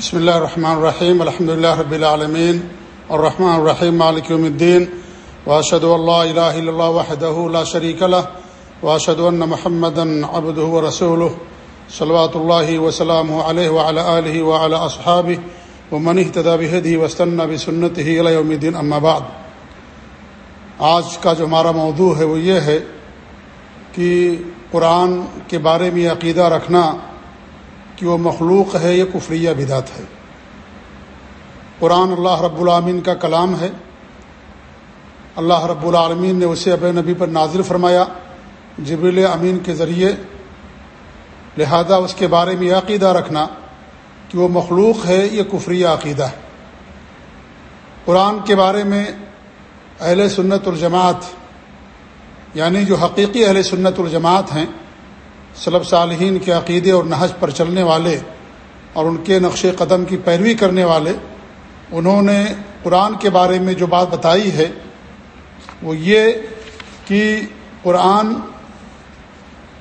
بسم اللہ الرحمن الرحیم، الحمد لله رب العالمین، الرحمن الرحیم، مالک یوم الدین واشهد ان لا اله الا الله وحده لا شريك له واشهد ان محمدا عبده ورسوله صلوات الله وسلامه عليه وعلى اله وعلى اصحابه ومن اهتدى بهديه واستنى بسنته الى يوم الدين اما بعد۔ آج کا جو ہمارا موضوع ہے وہ یہ ہے کہ قرآن کے بارے میں عقیدہ رکھنا کہ وہ مخلوق ہے یہ کفریہ بدعت ہے۔ قرآن اللہ رب العامین کا کلام ہے۔ اللہ رب العالمین نے اسے اب نبی پر نازل فرمایا۔ جبریل امین کے ذریعے۔ لہذا اس کے بارے میں یہ عقیدہ رکھنا کہ وہ مخلوق ہے یہ کفریہ عقیدہ۔ ہے قرآن کے بارے میں اہل سنت الجماعت یعنی جو حقیقی اہل سنت الجماعت ہیں صلب صالحین کے عقیدے اور نہج پر چلنے والے اور ان کے نقش قدم کی پیروی کرنے والے، انہوں نے قرآن کے بارے میں جو بات بتائی ہے، وہ یہ کہ قرآن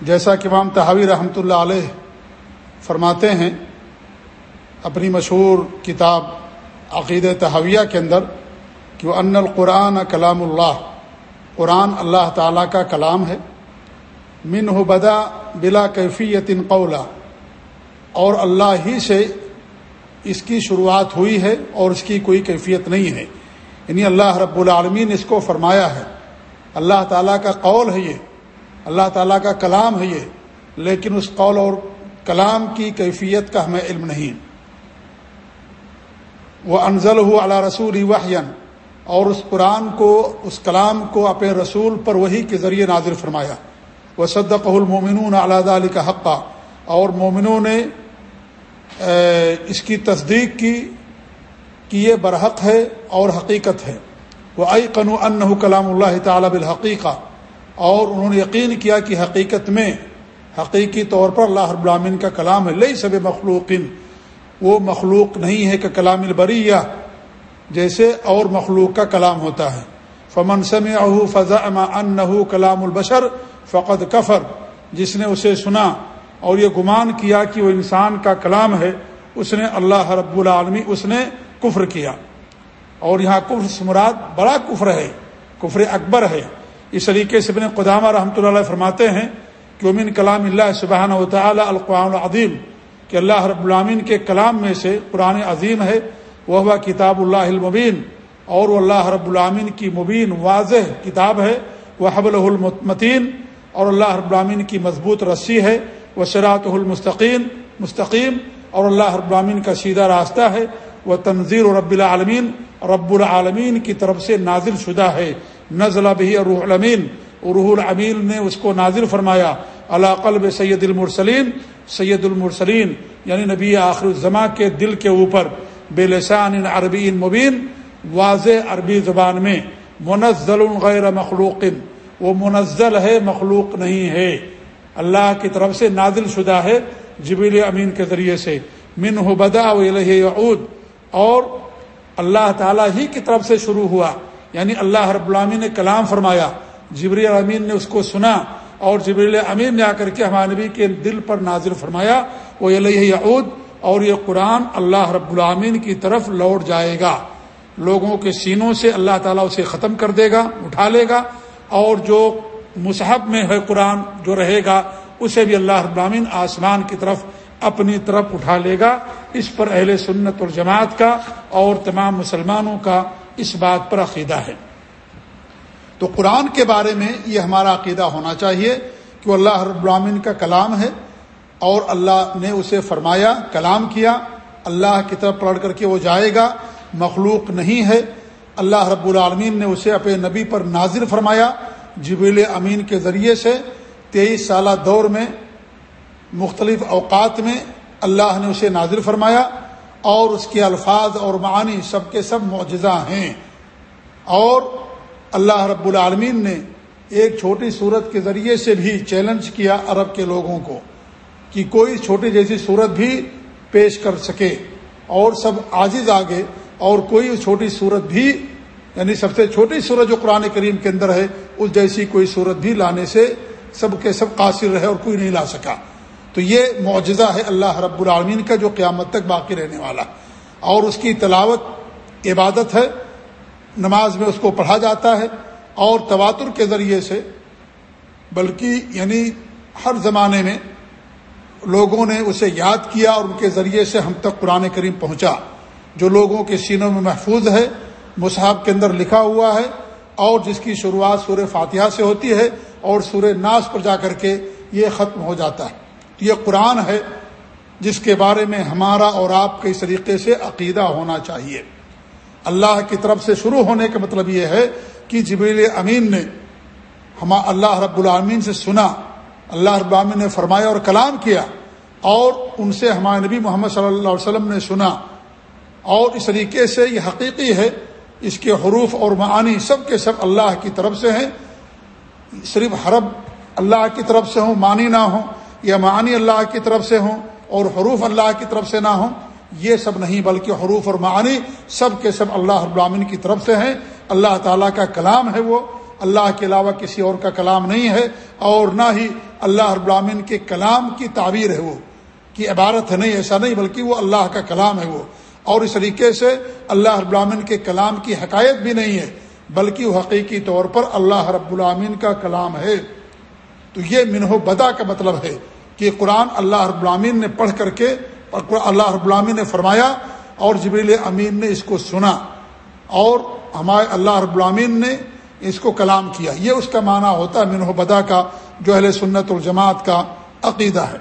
جیسا کہ امام تحاوی رحمۃ اللہ علیہ فرماتے ہیں، اپنی مشہور کتاب عقید تحویہ کے اندر کہ وہ ان القرآن کلام اللہ، قرآن اللہ تعالیٰ کا کلام ہے۔ من ہو بدا بلا کیفیت قولا۔ اور اللہ ہی سے اس کی شروعات ہوئی ہے اور اس کی کوئی کیفیت نہیں ہے۔ یعنی اللہ رب العالمین اس کو فرمایا ہے۔ اللہ تعالیٰ کا قول ہے یہ۔ اللہ تعالیٰ کا کلام ہے یہ۔ لیکن اس قول اور کلام کی کیفیت کا ہمیں علم نہیں۔ وہ انزل ہو اللہ رسول وحین اور اس قرآن کو، اس کلام کو اپنے رسول پر وہی کے ذریعے نازر فرمایا۔ وہ المومنون علاد علی کا حقہ اور مومنوں نے اس کی تصدیق کی کہ یہ برحق ہے اور حقیقت ہے۔ وہ ائی قنو ان فقط کفر، جس نے اسے سنا اور یہ گمان کیا کہ وہ انسان کا کلام ہے، اس نے اللہ رب العالمی اس نے کفر کیا۔ اور یہاں کفر سمراد بڑا کفر ہے، کفر اکبر ہے۔ اس طریقے سے ابن قدامہ رحمۃ اللہ علیہ فرماتے ہیں کہ امین کلام اللہ سبحانہ و تعالیٰ القرآن العظیم، کہ اللہ رب العامین کے کلام میں سے قرآن عظیم ہے، وہ ہوا کتاب اللہ المبین۔ اور وہ اللہ رب العامین کی مبین واضح کتاب ہے، وہ حب المتین۔ اور اللہ رب العامین کی مضبوط رسی ہے۔ وہ شراط المستقیم، مستقیم، اور اللہ رب العامین کا سیدھا راستہ ہے۔ وہ تنظیر و رب العالمین رب العالمین کی طرف سے نازل شدہ ہے۔ نزل بھی روح الامین روح الامین نے اس کو نازل فرمایا۔ اللہ قلب سید المرسلین سید المرسلین یعنی نبی آخر الزماں کے دل کے اوپر۔ بے لسان عربی مبین، واضح عربی زبان میں۔ منزل غیر مخلوق۔ وہ منزل ہے، مخلوق نہیں ہے۔ اللہ کی طرف سے نازل شدہ ہے جبیل امین کے ذریعے سے۔ من ہو بدا یعود۔ اور اللہ تعالیٰ ہی کی طرف سے شروع ہوا۔ یعنی اللہ رب العامی نے کلام فرمایا۔ جبری امین نے اس کو سنا۔ اور جبریل امین نے آ کر کے ہمارے نبی کے دل پر نازل فرمایا۔ وہ یعود۔ اور یہ قرآن اللہ رب العامین کی طرف لوٹ جائے گا۔ لوگوں کے سینوں سے اللہ تعالیٰ اسے ختم کر دے گا، اٹھا لے گا۔ اور جو مصحب میں ہے قرآن جو رہے گا، اسے بھی اللہ ابامین آسمان کی طرف اپنی طرف اٹھا لے گا۔ اس پر اہل سنت اور جماعت کا اور تمام مسلمانوں کا اس بات پر عقیدہ ہے۔ تو قرآن کے بارے میں یہ ہمارا عقیدہ ہونا چاہیے کہ وہ اللہ رب کا کلام ہے اور اللہ نے اسے فرمایا، کلام کیا۔ اللہ کی طرف پڑھ کر کے وہ جائے گا۔ مخلوق نہیں ہے۔ اللہ رب العالمین نے اسے اپنے نبی پر نازر فرمایا جبیل امین کے ذریعے سے تیئیس سالہ دور میں، مختلف اوقات میں اللہ نے اسے نازر فرمایا اور اس کے الفاظ اور معانی سب کے سب معجزہ ہیں۔ اور اللہ رب العالمین نے ایک چھوٹی صورت کے ذریعے سے بھی چیلنج کیا عرب کے لوگوں کو کہ کوئی چھوٹی جیسی صورت بھی پیش کر سکے اور سب عاجز آگے اور کوئی چھوٹی صورت بھی یعنی سب سے چھوٹی صورت جو قرآن کریم کے اندر ہے، اس جیسی کوئی صورت بھی لانے سے سب کے سب قاصر رہے اور کوئی نہیں لا سکا۔ تو یہ معجزہ ہے اللہ رب العالمین کا جو قیامت تک باقی رہنے والا۔ اور اس کی تلاوت عبادت ہے، نماز میں اس کو پڑھا جاتا ہے، اور تواتر کے ذریعے سے، بلکہ یعنی ہر زمانے میں لوگوں نے اسے یاد کیا اور ان کے ذریعے سے ہم تک قرآن کریم پہنچا۔ جو لوگوں کے سینوں میں محفوظ ہے، مصحف کے اندر لکھا ہوا ہے، اور جس کی شروعات سورہ فاتحہ سے ہوتی ہے، اور سورہ ناس پر جا کر کے یہ ختم ہو جاتا ہے۔ یہ قرآن ہے، جس کے بارے میں ہمارا اور آپ کے اس طریقے سے عقیدہ ہونا چاہیے۔ اللہ کی طرف سے شروع ہونے کا مطلب یہ ہے کہ جبریل امین نے ہم اللہ رب العامین سے سنا، اللہ رب العامین نے فرمایا اور کلام کیا، اور ان سے ہمارے نبی محمد صلی اللہ علیہ وسلم نے سنا۔ اور اس طریقے سے یہ حقیقی ہے، اس کے حروف اور معانی سب کے سب اللہ کی طرف سے ہیں۔ صرف حرب اللہ کی طرف سے ہوں، معنی نہ ہوں، یا معنی اللہ کی طرف سے ہوں اور حروف اللہ کی طرف سے نہ ہوں، یہ سب نہیں، بلکہ حروف اور معنی سب کے سب اللہ ابراہین کی طرف سے ہیں۔ اللہ تعالیٰ کا کلام ہے وہ، اللہ کے علاوہ کسی اور کا کلام نہیں ہے۔ اور نہ ہی اللہ ابراہین کے کلام کی تعبیر ہے وہ، کی عبارت ہے نہیں، ایسا نہیں، بلکہ وہ اللہ کا کلام ہے وہ۔ اور اس طریقے سے اللہ ابراہین کے کلام کی حقائق بھی نہیں ہے، بلکہ وہ حقیقی طور پر اللہ رب العامین کا کلام ہے۔ تو یہ منہ بدا کا مطلب ہے کہ قرآن اللہ رب العامین نے پڑھ کر کے اللہ رب العامین نے فرمایا اور جبریل امین نے اس کو سنا اور ہمارے اللہ رب العامین نے اس کو کلام کیا۔ یہ اس کا معنی ہوتا ہے منہ بدا کا، جو اہل سنت الجماعت کا عقیدہ ہے۔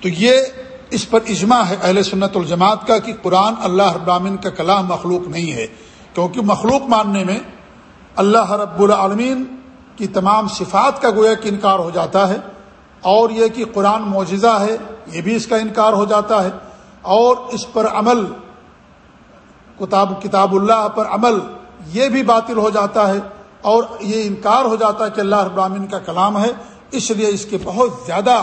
تو یہ اس پر اجماع ہے اہل سنت الجماعت کا کہ قرآن اللہ ابراہین کا کلام مخلوق نہیں ہے، کیونکہ مخلوق ماننے میں اللہ رب العالمین کی تمام صفات کا گویا کہ انکار ہو جاتا ہے، اور یہ کہ قرآن معجزہ ہے، یہ بھی اس کا انکار ہو جاتا ہے، اور اس پر عمل، کتاب کتاب اللہ پر عمل، یہ بھی باطل ہو جاتا ہے، اور یہ انکار ہو جاتا ہے کہ اللہ ابراہین کا کلام ہے، اس لیے اس کے بہت زیادہ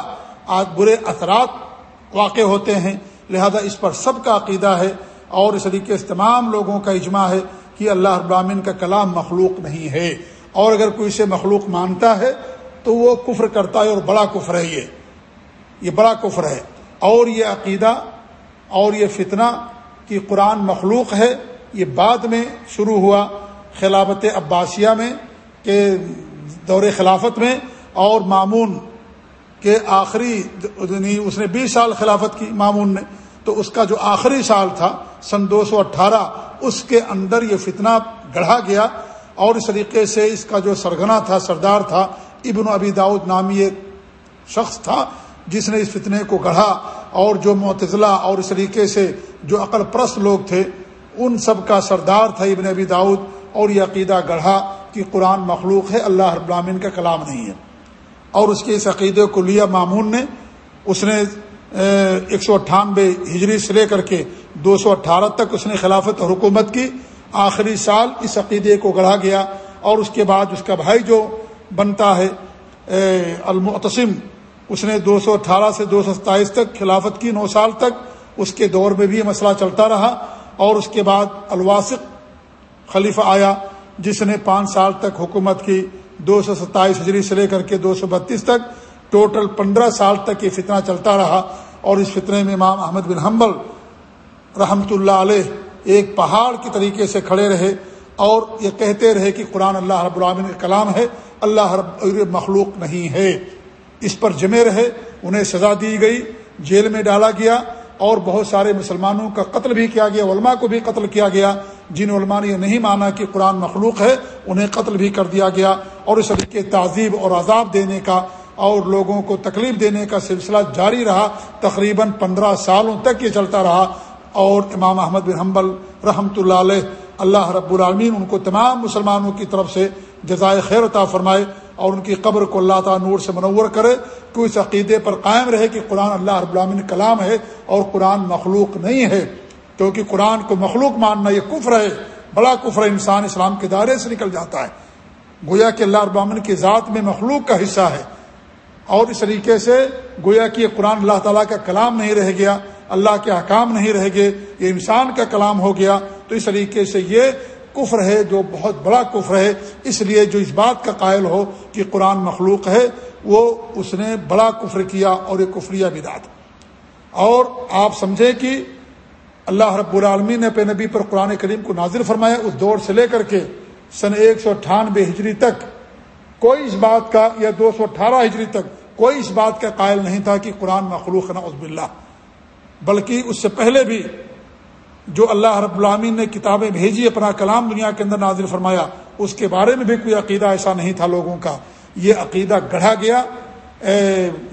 برے اثرات واقع ہوتے ہیں۔ لہذا اس پر سب کا عقیدہ ہے اور اس طریقے سے تمام لوگوں کا اجماع ہے کہ اللہ ابراہین کا کلام مخلوق نہیں ہے۔ اور اگر کوئی اسے مخلوق مانتا ہے تو وہ کفر کرتا ہے اور بڑا کفر ہے یہ۔ یہ بڑا کفر ہے۔ اور یہ عقیدہ اور یہ فتنہ کہ قرآن مخلوق ہے، یہ بعد میں شروع ہوا خلافت عباسیہ میں کہ دور خلافت میں اور معمون کے آخری یعنی اس نے بیس سال خلافت کی معمون نے، تو اس کا جو آخری سال تھا، سن دو سو اٹھارہ، اس کے اندر یہ فتنہ گڑھا گیا۔ اور اس طریقے سے اس کا جو سرگنا تھا، سردار تھا، ابن ابی داود نامی ایک شخص تھا، جس نے اس فتنے کو گڑھا۔ اور جو معتزلہ اور اس طریقے سے جو عقل پرست لوگ تھے، ان سب کا سردار تھا ابن ابی داود اور یہ عقیدہ گڑھا کہ قرآن مخلوق ہے، اللہ رب العالمین کا کلام نہیں ہے۔ اور اس کے اس عقیدے کو لیا معمون نے، اس نے ایک سو اٹھانوے ہجری سے لے کر کے دو سو اٹھارہ تک اس نے خلافت اور حکومت کی، آخری سال اس عقیدے کو گڑھا گیا اور اس کے بعد اس کا بھائی جو بنتا ہے المعتصم، اس نے دو سو اٹھارہ سے دو سو ستائیس تک خلافت کی، نو سال تک اس کے دور میں بھی یہ مسئلہ چلتا رہا اور اس کے بعد الواسق خلیفہ آیا، جس نے پانچ سال تک حکومت کی دو سو ستائیس ہجری سے لے کر کے دو سو بتیس تک ٹوٹل پندرہ سال تک یہ فتنہ چلتا رہا اور اس فتنے میں امام احمد بن حنبل رحمۃ اللہ علیہ ایک پہاڑ کی طریقے سے کھڑے رہے اور یہ کہتے رہے کہ قرآن اللہ رب العالمین کا کلام ہے، اللہ رب مخلوق نہیں ہے۔ اس پر جمے رہے، انہیں سزا دی گئی، جیل میں ڈالا گیا اور بہت سارے مسلمانوں کا قتل بھی کیا گیا، علماء کو بھی قتل کیا گیا۔ جن علماء نے یہ نہیں مانا کہ قرآن مخلوق ہے، انہیں قتل بھی کر دیا گیا اور اس طریقے تعذیب اور عذاب دینے کا اور لوگوں کو تکلیف دینے کا سلسلہ جاری رہا۔ تقریباً پندرہ سالوں تک یہ چلتا رہا۔ اور امام احمد بن حنبل رحمۃ اللہ علیہ، اللہ رب العالمین ان کو تمام مسلمانوں کی طرف سے جزائے خیر عطا فرمائے اور ان کی قبر کو اللہ تعالیٰ نور سے منور کرے۔ کہ اس عقیدے پر قائم رہے کہ قرآن اللہ رب العالمین کلام ہے اور قرآن مخلوق نہیں ہے۔ کیونکہ قرآن کو مخلوق ماننا یہ کفر ہے، بڑا کفر ہے، انسان اسلام کے دائرے سے نکل جاتا ہے۔ گویا کہ اللہ رب العالمین کی ذات میں مخلوق کا حصہ ہے۔ اور اس طریقے سے گویا کہ یہ قرآن اللہ تعالیٰ کا کلام نہیں رہ گیا، اللہ کے احکام نہیں رہ گئے، یہ انسان کا کلام ہو گیا۔ تو اس طریقے سے یہ کفر ہے جو بہت بڑا کفر ہے۔ اس لیے جو اس بات کا قائل ہو کہ قرآن مخلوق ہے، وہ اس نے بڑا کفر کیا اور یہ کفریہ بدعت۔ اور آپ سمجھیں کہ اللہ رب العالمین نے پہ نبی پر قرآن کریم کو نازل فرمایا، اس دور سے لے کر کے سن ایک سو اٹھانوے ہجری تک کوئی اس بات کا، یا دو سو اٹھارہ ہجری تک کوئی اس بات کا قائل نہیں تھا کہ قرآن مخلوق نہ عزب اللہ بلکہ اس سے پہلے بھی جو اللہ رب العامین نے کتابیں بھیجی، اپنا کلام دنیا کے اندر نازل فرمایا، اس کے بارے میں بھی کوئی عقیدہ ایسا نہیں تھا لوگوں کا۔ یہ عقیدہ گڑھا گیا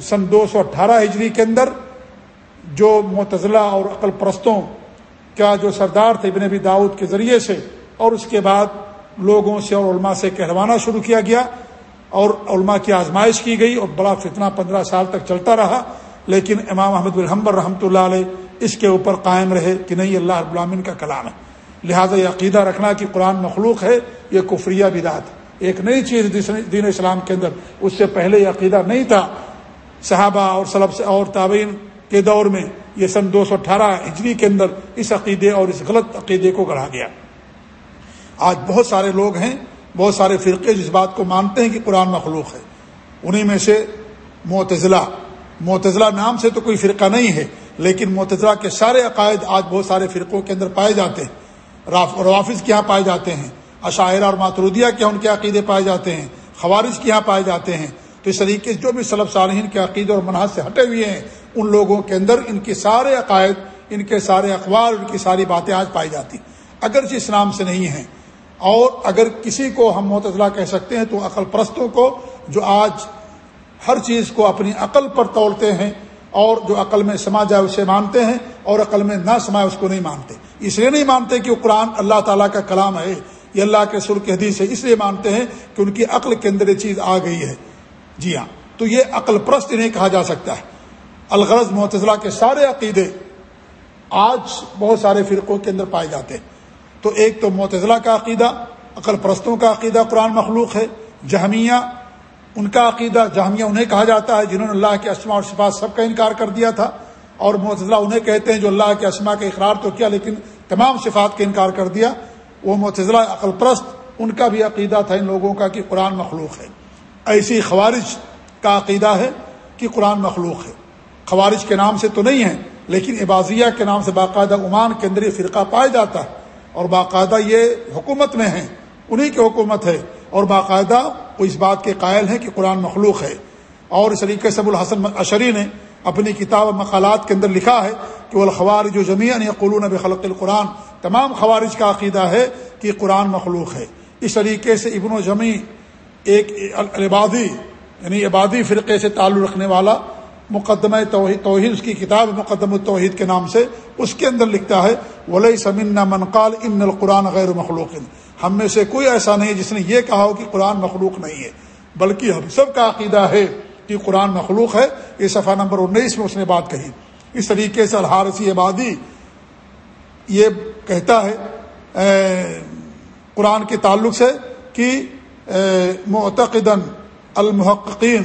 سن دو سو اٹھارہ ہجری کے اندر جو متضلاع اور عقل پرستوں کا جو سردار تھے ابن ابی داود کے ذریعے سے، اور اس کے بعد لوگوں سے اور علماء سے کہلوانا شروع کیا گیا، اور علماء کی آزمائش کی گئی، اور بڑا فتنہ پندرہ سال تک چلتا رہا۔ لیکن امام احمد الحمبر رحمۃ اللہ علیہ اس کے اوپر قائم رہے کہ نہیں، اللہ رب العالمین کا کلام ہے۔ لہٰذا یہ عقیدہ رکھنا کہ قرآن مخلوق ہے، یہ کفریہ بدعت۔ ایک نئی چیز دین اسلام کے اندر، اس سے پہلے یہ عقیدہ نہیں تھا۔ صحابہ اور سلب سے اور تعبین کے دور میں یہ سن دو سو اٹھارہ ہجری کے اندر اس عقیدے اور اس غلط عقیدے کو گڑھا گیا۔ آج بہت سارے لوگ ہیں، بہت سارے فرقے جس بات کو مانتے ہیں کہ قرآن مخلوق ہے۔ انہیں میں سے معتزلہ معتزلہ نام سے تو کوئی فرقہ نہیں ہے، لیکن معتزلہ کے سارے عقائد آج بہت سارے فرقوں کے اندر پائے جاتے ہیں۔ روافظ کے یہاں پائے جاتے ہیں۔ عشاعرہ اور ماترودیہ کے ان کے عقیدے پائے جاتے ہیں۔ خوارج کے یہاں پائے جاتے ہیں۔ تو اس طریقے سے جو بھی صلب صالحین کے عقیدے اور منحص سے ہٹے ہوئے ہیں ان لوگوں کے اندر ان کے سارے عقائد، ان کے سارے اخبار، ان کی ساری باتیں آج پائی جاتی۔ اگرچہ اسلام سے نہیں ہیں، اور اگر کسی کو ہم معتضلہ کہہ سکتے ہیں تو عقل پرستوں کو جو آج ہر چیز کو اپنی عقل پر تولتے ہیں اور جو عقل میں سما جائے اسے مانتے ہیں اور عقل میں نہ سمائے اس کو نہیں مانتے۔ اس لیے نہیں مانتے کہ وہ قرآن اللہ تعالیٰ کا کلام ہے، یہ اللہ کے سر کے حدیث ہے، اس لیے مانتے ہیں کہ ان کی عقل کے اندر یہ چیز آ گئی ہے۔ جی ہاں تو یہ عقل پرست انہیں کہا جا سکتا ہے۔ الغرض معتضلاء کے سارے عقیدے آج بہت سارے فرقوں کے اندر پائے جاتے ہیں۔ تو ایک تو معتضلاء کا عقیدہ عقل پرستوں کا عقیدہ قرآن مخلوق ہے، جہمیہ، ان کا عقیدہ جہمیہ انہیں کہا جاتا ہے جنہوں نے اللہ کے اسما اور صفات سب کا انکار کر دیا تھا۔ اور معتضلاء انہیں کہتے ہیں جو اللہ کے اسما کا اقرار تو کیا لیکن تمام صفات کا انکار کر دیا۔ وہ معتضلاء عقل پرست، ان کا بھی عقیدہ تھا ان لوگوں کا کہ قرآن مخلوق ہے۔ ایسی خوارج کا عقیدہ ہے کہ قرآن مخلوق ہے۔ خوارج کے نام سے تو نہیں ہے لیکن عبازیہ کے نام سے باقاعدہ عمان کے اندر یہ فرقہ پایا جاتا ہے۔ اور باقاعدہ یہ حکومت میں ہیں، انہی کی حکومت ہے۔ اور باقاعدہ وہ اس بات کے قائل ہیں کہ قرآن مخلوق ہے۔ اور اس طریقے سے الحسن اشری نے اپنی کتاب مقالات کے اندر لکھا ہے کہ وہ الخوارج و جمیع قلون بخلق القرآن۔ تمام خوارج کا عقیدہ ہے کہ قرآن مخلوق ہے۔ اس طریقے سے ابن و جمی ایک عبادی یعنی عبادی فرقے سے تعلق رکھنے والا مقدمہ توحید توحید، اس کی کتاب مقدم التوحید کے نام سے اس کے اندر لکھتا ہے ولی سمن منقال ان القرآن غیر مخلوق۔ ہم میں سے کوئی ایسا نہیں جس نے یہ کہا ہو کہ قرآن مخلوق نہیں ہے، بلکہ ہم سب کا عقیدہ ہے کہ قرآن مخلوق ہے۔ یہ صفحہ نمبر انیس میں اس نے بات کہی۔ اس طریقے سے الحارثی عبادی یہ کہتا ہے قرآن کے تعلق سے کہ معتقدن المحققین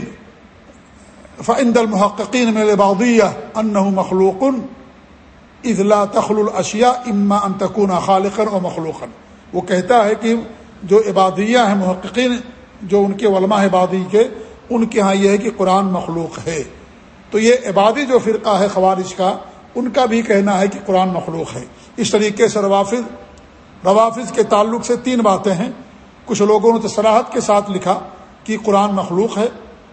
فعند المحققین میں البادیہ ان مخلوق. اضلاع تخل الاشیا اما انتقن خالقن و مخلوقن وہ کہتا ہے کہ جو عبادیہ ہیں، محققین، جو ان کے علماء عبادی کے، ان کے ہاں یہ ہے کہ قرآن مخلوق ہے۔ تو یہ عبادی جو فرقہ ہے، خوارج کا، ان کا بھی کہنا ہے کہ قرآن مخلوق ہے۔ اس طریقے سے روافظ روافظ کے تعلق سے تین باتیں ہیں۔ کچھ لوگوں نے تو سراحت کے ساتھ لکھا کہ قرآن مخلوق ہے۔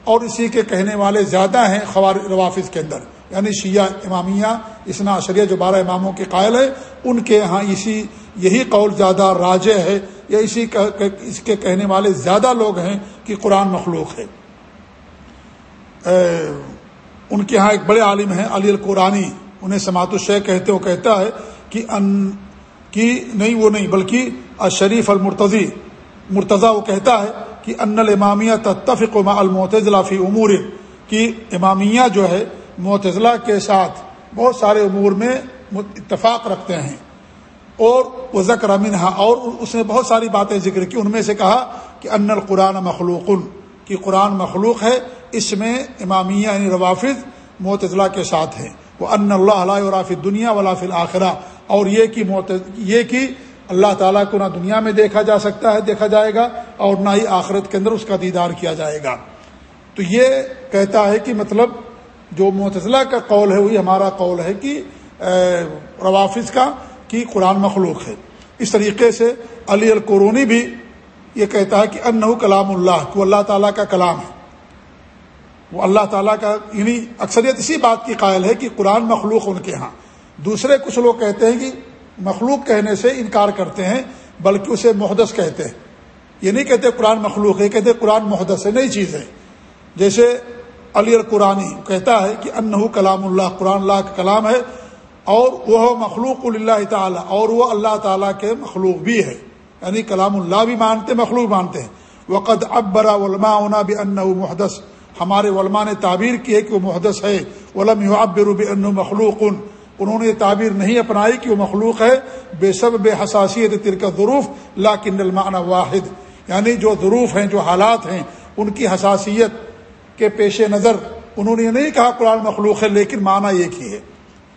اور اسی کے کہنے والے زیادہ ہیں خوار، روافظ کے اندر۔ یعنی شیعہ امامیہ، اسنا شریعہ جو بارہ اماموں کے قائل ہے ان کے ہاں اسی، یہی قول زیادہ راج ہے، یا اسی اس کے کہنے والے زیادہ لوگ ہیں کہ قرآن مخلوق ہے۔ ان کے ہاں ایک بڑے عالم ہیں، علی القرآنی۔ انہیں سماعت الشیخ کہتے وہ کہتا ہے کہ ان کی نہیں وہ نہیں، بلکہ اشریف المرتضی، مرتضی وہ کہتا ہے کہ ان الامامیہ تتفق مع المعتزلہ فی امور کی امامیہ جو ہے معتزلہ کے ساتھ بہت سارے امور میں اتفاق رکھتے ہیں اور وہ ذکر امنہا اور اس نے بہت ساری باتیں ذکر کی ان میں سے کہا کہ ان القرآن مخلوق کی قرآن مخلوق ہے اس میں امامیہ یعنی روافظ معتزلہ کے ساتھ ہیں وہ ان اللہ علیہ وراف دنیا ولاف الآخرہ اور یہ کہ یہ کہ اللہ تعالیٰ کو نہ دنیا میں دیکھا جا سکتا ہے، دیکھا جائے گا اور نہ ہی آخرت کے اندر اس کا دیدار کیا جائے گا۔ تو یہ کہتا ہے کہ مطلب جو متضلاع کا قول ہے، وہی ہمارا قول ہے کہ روافظ کا کہ قرآن مخلوق ہے۔ اس طریقے سے علی القرونی بھی یہ کہتا ہے کہ ان کلام اللہ کو اللہ تعالیٰ کا کلام ہے۔ وہ اللہ تعالیٰ کا یعنی اکثریت اسی بات کی قائل ہے کہ قرآن مخلوق ان کے ہاں۔ دوسرے کچھ لوگ کہتے ہیں کہ مخلوق کہنے سے انکار کرتے ہیں، بلکہ اسے محدث کہتے ہیں۔ یہ نہیں کہتے قرآن مخلوق ہے کہتے قرآن محدث ہے، نئی چیز ہے۔ جیسے علی القرآنی کہتا ہے کہ انہ کلام اللہ، قرآن اللہ کا کلام ہے، اور وہ مخلوق اللہ تعالیٰ، اور وہ اللہ تعالیٰ کے مخلوق بھی ہے۔ یعنی کلام اللہ بھی مانتے، مخلوق مانتے ہیں۔ وقت ابرا علماء اونا بھی ان محدث۔ ہمارے علماء نے تعبیر کی ہے کہ وہ محدث ہے۔ علم یعبر ان مخلوق۔ انہوں نے یہ تعبیر نہیں اپنائی کہ وہ مخلوق ہے، بے سب بے حساسیت ترک ظروف لاکن المعنی واحد۔ یعنی جو ظروف ہیں، جو حالات ہیں، ان کی حساسیت کے پیش نظر، انہوں نے یہ نہیں کہا قرآن مخلوق ہے، لیکن معنی ایک ہی ہے۔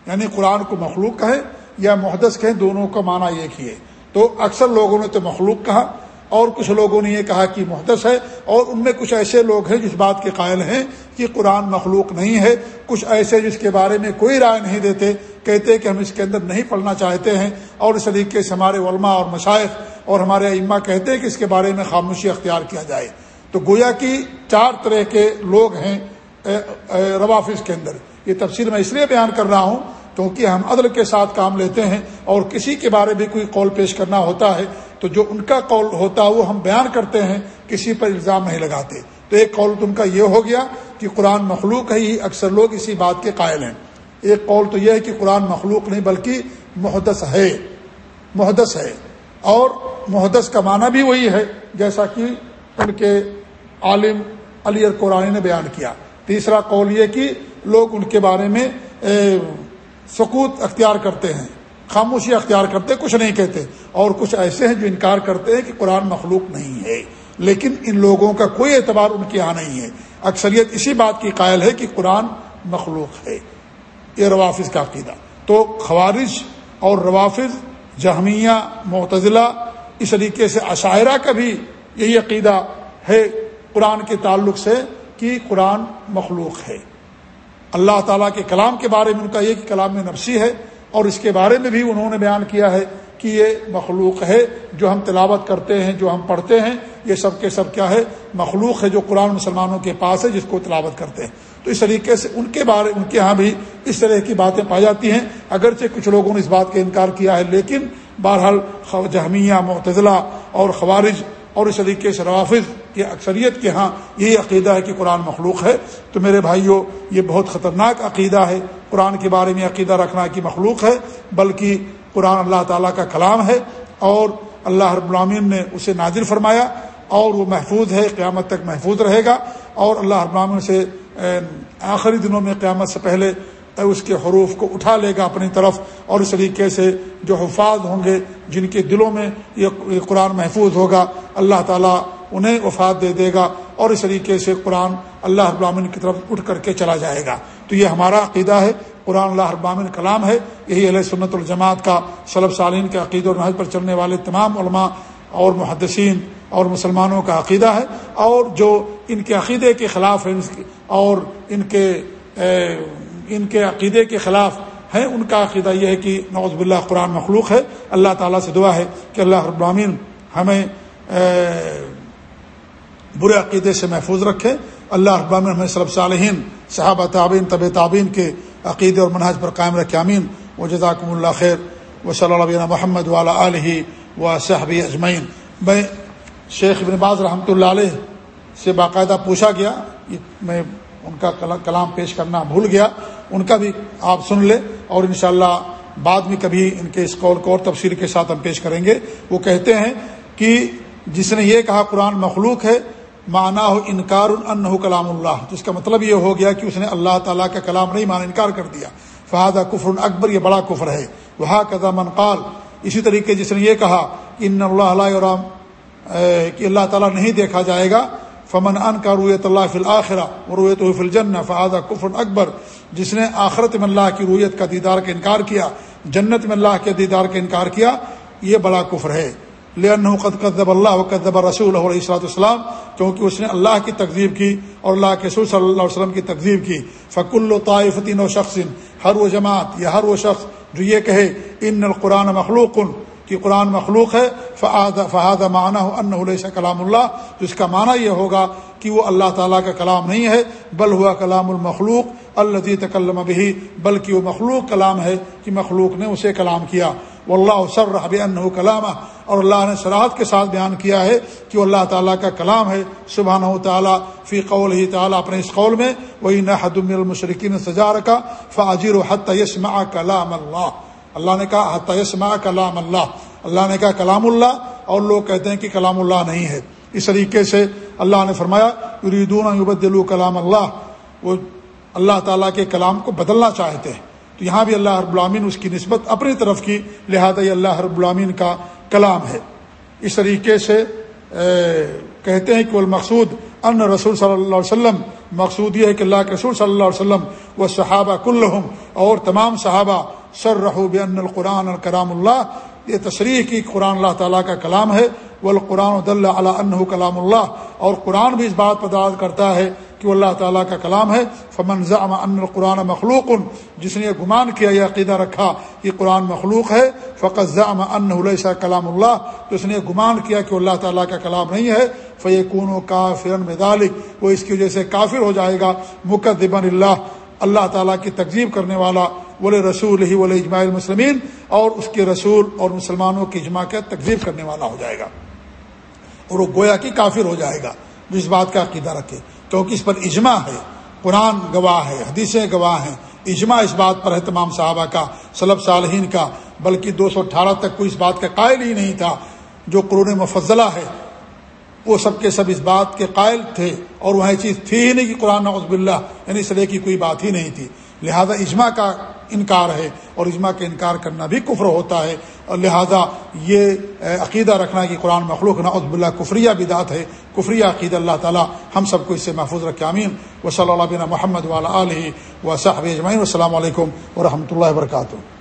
یعنی قرآن کو مخلوق کہیں یا محدث کہیں، دونوں کا معنی ایک ہی ہے۔ تو اکثر لوگوں نے تو مخلوق کہا اور کچھ لوگوں نے یہ کہا کہ محدث ہے اور ان میں کچھ ایسے لوگ ہیں جس بات کے قائل ہیں کہ قرآن مخلوق نہیں ہے، کچھ ایسے جس کے بارے میں کوئی رائے نہیں دیتے، کہتے کہ ہم اس کے اندر نہیں پڑھنا چاہتے ہیں اور اس طریقے سے ہمارے علماء اور مشائق اور ہمارے اما کہتے ہیں کہ اس کے بارے میں خاموشی اختیار کیا جائے۔ تو گویا کی چار طرح کے لوگ ہیں روافظ کے اندر۔ یہ تفصیل میں اس لیے بیان کر رہا ہوں کیونکہ ہم عدل کے ساتھ کام لیتے ہیں اور کسی کے بارے میں کوئی قول پیش کرنا ہوتا ہے تو جو ان کا قول ہوتا ہے وہ ہم بیان کرتے ہیں، کسی پر الزام نہیں لگاتے۔ تو ایک قول تم کا یہ ہو گیا کہ قرآن مخلوق ہے ہی اکثر لوگ اسی بات کے قائل ہیں۔ ایک قول تو یہ ہے کہ قرآن مخلوق نہیں، بلکہ محدث ہے۔ محدث ہے۔ اور محدث کا معنی بھی وہی ہے، جیسا کہ ان کے عالم علی القرآن نے بیان کیا۔ تیسرا قول یہ کہ لوگ ان کے بارے میں سکوت اختیار کرتے ہیں، خاموشی اختیار کرتے کچھ نہیں کہتے۔ اور کچھ ایسے ہیں جو انکار کرتے ہیں کہ قرآن مخلوق نہیں ہے۔ لیکن ان لوگوں کا کوئی اعتبار ان کے یہاں نہیں ہے۔ اکثریت اسی بات کی قائل ہے کہ قرآن مخلوق ہے۔ یہ روافظ کا عقیدہ۔ تو خوارج اور روافظ، جہمیہ، معتزلہ، اس طریقے سے عشاعرہ کا بھی یہی عقیدہ ہے، قرآن کے تعلق سے کہ قرآن مخلوق ہے۔ اللہ تعالیٰ کے کلام کے بارے میں ان کا یہ کہ کلام میں نفسی ہے اور اس کے بارے میں بھی انہوں نے بیان کیا ہے کہ یہ مخلوق ہے جو ہم تلاوت کرتے ہیں، جو ہم پڑھتے ہیں، یہ سب کے سب کیا ہے، مخلوق ہے جو قرآن مسلمانوں کے پاس ہے جس کو تلاوت کرتے ہیں۔ تو اس طریقے سے ان کے بارے، ان کے ہاں بھی اس طرح کی باتیں پائی جاتی ہیں۔ اگرچہ کچھ لوگوں نے اس بات کا انکار کیا ہے، لیکن بہرحال جہمیہ، معتزلہ اور خوارج اور اس طریقے سے روافظ کی اکثریت کے ہاں یہی عقیدہ ہے کہ قرآن مخلوق ہے۔ تو میرے بھائیوں یہ بہت خطرناک عقیدہ ہے۔ قرآن کے بارے میں عقیدہ رکھنا کہ مخلوق ہے، بلکہ قرآن اللہ تعالیٰ کا کلام ہے اور اللہ رب العامین نے اسے نازل فرمایا اور وہ محفوظ ہے، قیامت تک محفوظ رہے گا۔ اور اللہ رب العامین سے آخری دنوں میں قیامت سے پہلے اس کے حروف کو اٹھا لے گا اپنی طرف اور اس طریقے سے جو حفاظ ہوں گے، جن کے دلوں میں یہ قرآن محفوظ ہوگا، اللہ تعالیٰ انہیں وفات دے دے گا اور اس طریقے سے قرآن اللہ ابامن کی طرف اٹھ کر کے چلا جائے گا۔ تو یہ ہمارا عقیدہ ہے، قرآن اللہ ابامن کلام ہے، یہی علیہ سنت الجماعت کا صلب سالین کے عقید اور نحج پر چلنے والے تمام علماء اور محدثین اور مسلمانوں کا عقیدہ ہے۔ اور جو ان کے عقیدے کے خلاف ہے اور ان کے ان کے عقیدے کے خلاف ہیں، ان کا عقیدہ یہ ہے کہ نوز باللہ قرآن مخلوق ہے۔ اللہ تعالیٰ سے دعا ہے کہ اللہ ابامین ہمیں برے عقیدے سے محفوظ رکھے۔ اللہ ابامن ہمیں صلب صالحین، صحابہ تعبین طب تعبین کے عقیدے اور منحج پر قائم رکھے امین و جزاکم اللہ خیر۔ و صلی اللہ محمد والا علیہ و صحبی اجمعین۔ میں شیخ ابن باز رحمۃ اللہ علیہ سے باقاعدہ پوچھا گیا۔ میں ان کا کلام پیش کرنا بھول گیا۔ ان کا بھی آپ سن لیں اور انشاءاللہ بعد میں کبھی ان کے اس قول کو اور تفصیل کے ساتھ ہم پیش کریں گے۔ وہ کہتے ہیں کہ جس نے یہ کہا قرآن مخلوق ہے مانا ہو انکار ان کلام اللہ تو اس کا مطلب یہ ہو گیا کہ اس نے اللہ تعالیٰ کا کلام نہیں مانا انکار کر دیا۔ فہادہ کفر اکبر، یہ بڑا کفر ہے۔ وہاں قدا منقال اسی طریقے جس نے یہ کہا کہ ان اللہ علیہ کہ اللہ تعالیٰ نہیں دیکھا جائے گا۔ فمن ان کا رویت اللہ فی الآخرہ رویت فی الجن فہادہ کفر اکبر، جس نے آخرت میں اللہ کی رویت کا دیدار کا انکار کیا، جنت میں اللہ کے دیدار کا انکار کیا، یہ بڑا کفر ہے۔ لن قد قدب اللہ قدب رسول علیہ السلاۃ السلام کیونکہ اس نے اللہ کی تقزیب کی اور اللہ کے رسول صلی اللہ علیہ وسلم کی تقزیب کی۔ فق الطائفتین و شخص، ہر وہ جماعت یا ہر وہ شخص جو یہ کہے ان القرآن مخلوق کہ قرآن مخلوق ہے فعاد فہاد معنی ہو ان علیہ کلام اللہ۔ تو اس کا معنی یہ ہوگا کہ وہ اللہ تعالیٰ کا کلام نہیں ہے، بل ہوا کلام المخلوق الدی تکلم بھی بلکہ وہ مخلوق کلام ہے کہ مخلوق نے اسے کلام کیا۔ وہ اللہ سر رحب کلام اور اللہ نے سراحت کے ساتھ بیان کیا ہے کہ وہ اللہ تعالیٰ کا کلام ہے۔ سبحانہ و تعالیٰ فی قول ہی تعالیٰ اپنے اس قول میں وہی نہ حدم المشرقین سجا رکھا فاجر و حت یسما کلام اللہ اللہ نے کہا حت کلام اللہ اللہ نے کہا، کلام اللہ اور لوگ کہتے ہیں کہ کلام اللہ نہیں ہے۔ اس طریقے سے اللہ نے فرمایا، یریدون یبدلو کلام اللہ وہ اللہ تعالیٰ کے کلام کو بدلنا چاہتے ہیں۔ تو یہاں بھی اللہ رب العامین اس کی نسبت اپنی طرف کی، لہذا یہ اللہ رب العامین کا کلام ہے۔ اس طریقے سے کہتے ہیں کہ المقصود ان رسول صلی اللہ علیہ وسلم، مقصود یہ ہے کہ اللہ کے رسول صلی اللہ علیہ وسلم وہ صحابہ کلحم اور تمام صحابہ سر رحو بن القرآن الکلام اللہ یہ تصریح کی قرآن اللہ تعالیٰ کا کلام ہے وہ القرآن اللہ کلام اللہ۔ اور قرآن بھی اس بات پر داد کرتا ہے کہ وہ اللہ تعالیٰ کا کلام ہے۔ فمن ضام ان القرآن مخلوق، جس نے گمان کیا، یہ عقیدہ رکھا کہ قرآن مخلوق ہے فقط ضام ان علیہ کلام اللہ۔ جس نے گمان کیا کہ اللہ تعالیٰ کا کلام نہیں ہے۔ فیقون و کا فرن مدالک وہ اس کی وجہ سے کافر ہو جائے گا۔ مقدبن اللہ اللہ تعالیٰ کی تقزیب کرنے والا۔ ولی رسول ہی ولی اجماع المسلمین اور اس کے رسول اور مسلمانوں کی اجماع کا تقزیب کرنے والا ہو جائے گا اور وہ گویا کی کافر ہو جائے گا جو اس بات کا عقیدہ رکھے کیونکہ اس پر اجماع ہے قرآن گواہ ہے حدیثیں گواہ ہیں اجماع اس بات پر ہے تمام صحابہ کا صلب صالحین کا بلکہ دو سو اٹھارہ تک کوئی اس بات کا قائل ہی نہیں تھا جو قرون مفضلہ ہے وہ سب کے سب اس بات کے قائل تھے اور وہاں چیز تھی ہی نہیں کہ قرآن نوزب اللہ یعنی اس طرح کی کوئی بات ہی نہیں تھی۔ لہذا اجماع کا انکار ہے اور اجماع کا انکار کرنا بھی کفر ہوتا ہے اور لہذا یہ عقیدہ رکھنا کہ قرآن مخلوق نعوذ باللہ، کفریہ بدعت ہے، کفریہ عقیدہ اللہ تعالی ہم سب کو اس سے محفوظ رکھے امین و صلی اللہ بن محمد والا علیہ و صاحب اجمعین۔ السلام علیکم و رحمۃ اللہ وبرکاتہ۔